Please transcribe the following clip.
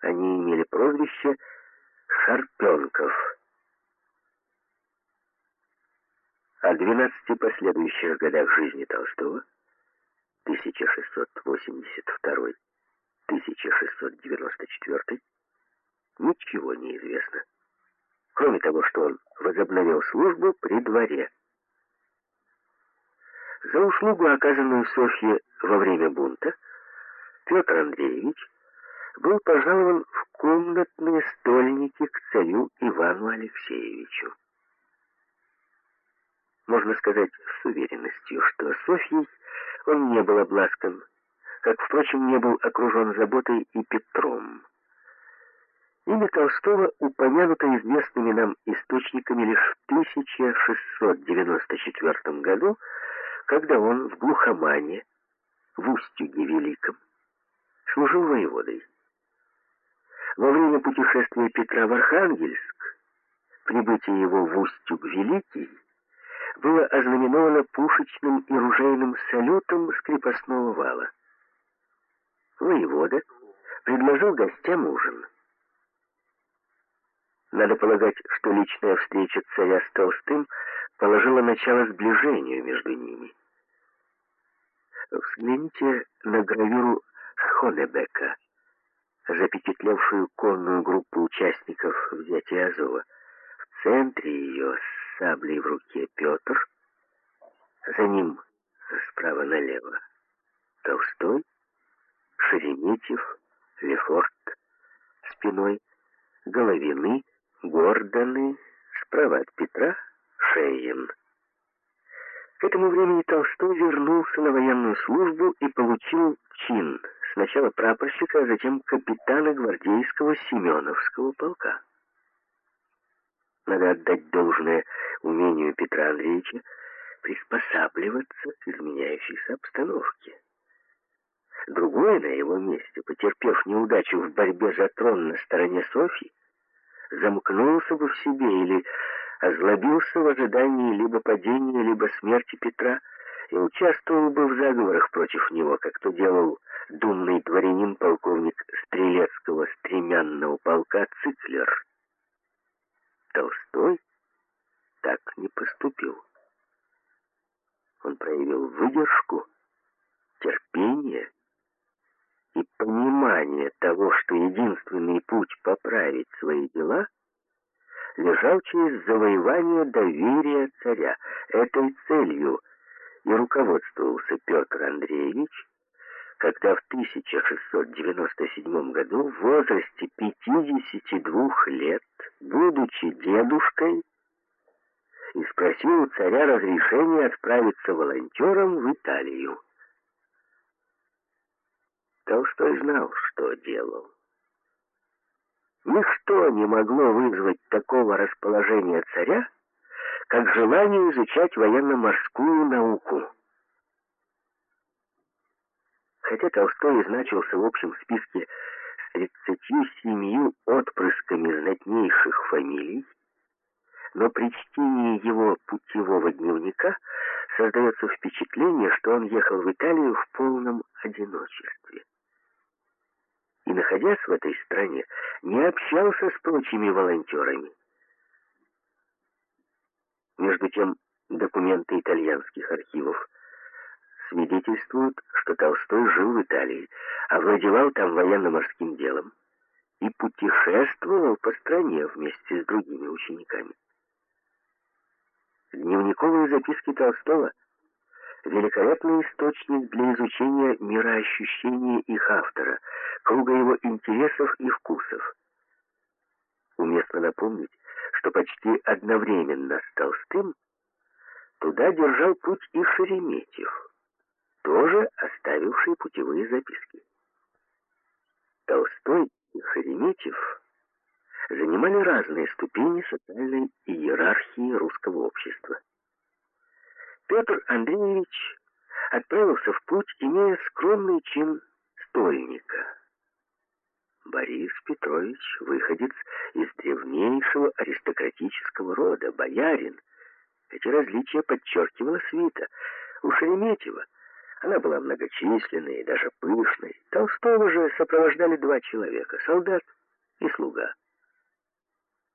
Они имели прозвище «Шарпенков». О 12 последующих годах жизни Толстого 1682-1694 ничего не известно, кроме того, что он возобновил службу при дворе. За услугу, оказанную Софье во время бунта, Петр Андреевич был пожалован в комнатные стольники к царю Ивану Алексеевичу. Можно сказать с уверенностью, что Софьей он не был обласкан, как, впрочем, не был окружен заботой и Петром. Имя Толстого упомянуто известными нам источниками лишь в 1694 году, когда он в Глухомане, в Устюге Великом, служил воеводой. Во время путешествия Петра в Архангельск, прибытие его в Устюг Великий, было ознаменовано пушечным и ружейным салютом с крепостного вала. Воевода предложил гостям ужин. Надо полагать, что личная встреча царя с Толстым положила начало сближению между ними. Взгляните на гравюру Хонебека, запечатлевшую конную группу участников взятия Азова. В центре ее с саблей в руке Петр, за ним справа налево Толстой, Шереметьев, Лефорт, спиной Головины, Гордоны, справа от Петра Шейен. К этому времени Толстой вернулся на военную службу и получил чин сначала прапорщика, а затем капитана гвардейского Семеновского полка. Надо отдать должное умению Петра Андреевича приспосабливаться к изменяющейся обстановке. Другой на его месте, потерпев неудачу в борьбе за трон на стороне Софьи, замкнулся бы в себе или озлобился в ожидании либо падения, либо смерти Петра и участвовал бы в заговорах против него, как то делал думный дворянин полковник Стрелецкого стремянного полка Циклер. Толстой так не поступил. Он проявил выдержку, терпение и понимание того, что единственный путь поправить свои дела — лежал через завоевание доверия царя. Этой целью и руководствовался Петр Андреевич, когда в 1697 году в возрасте 52 лет, будучи дедушкой, и спросил у царя разрешения отправиться волонтером в Италию. Толстой знал, что делал. Ничто не могло вызвать такого расположения царя, как желание изучать военно-морскую науку. Хотя Толстой значился в общем списке с 37 отпрысками знатнейших фамилий, но при чтении его путевого дневника создается впечатление, что он ехал в Италию в полном одиночестве и, находясь в этой стране, не общался с прочими волонтерами. Между тем, документы итальянских архивов свидетельствуют, что Толстой жил в Италии, овладевал там военно-морским делом и путешествовал по стране вместе с другими учениками. Дневниковые записки Толстого великолепный источник для изучения мироощущения их автора, круга его интересов и вкусов. Уместно напомнить, что почти одновременно с Толстым туда держал путь и Шереметьев, оставивший путевые записки. Толстой и Шереметьев занимали разные ступени социальной иерархии русского общества. Петр Андреевич отправился в путь, имея скромный чин стольника. Борис Петрович, выходец из древнейшего аристократического рода, боярин. Эти различия подчеркивала свита. У Шереметьева Она была многочисленной и даже пышной. Толстого же сопровождали два человека — солдат и слуга.